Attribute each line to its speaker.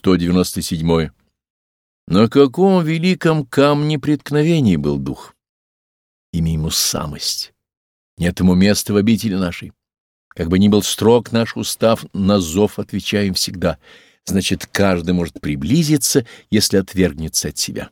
Speaker 1: 197. На каком великом камне преткновений был дух? Имя ему самость. Нет ему места в обители нашей. Как бы ни был строг наш устав, на зов отвечаем всегда. Значит, каждый может приблизиться, если отвергнется от себя.